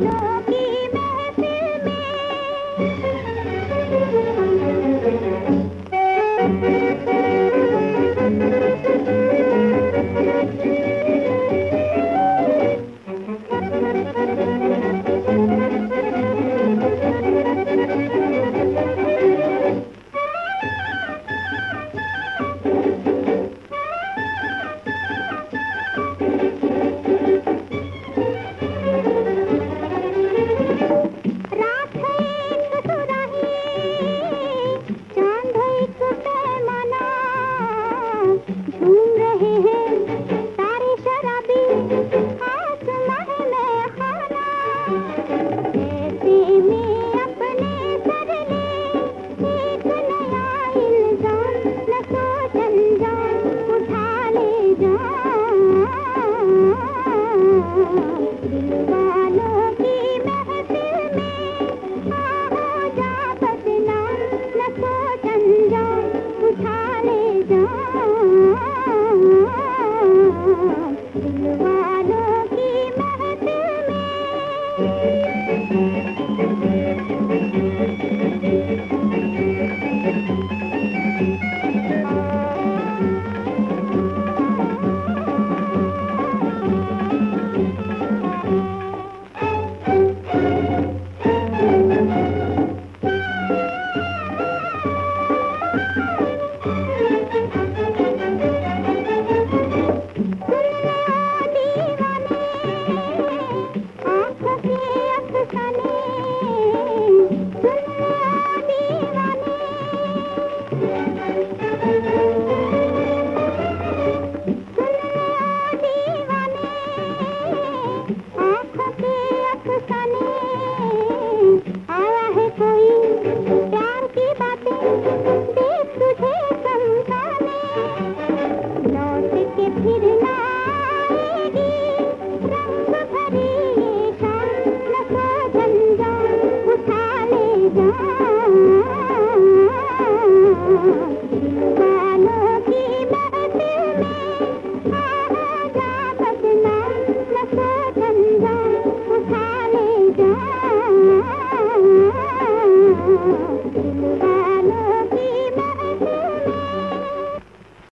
फूलों की महफिल में।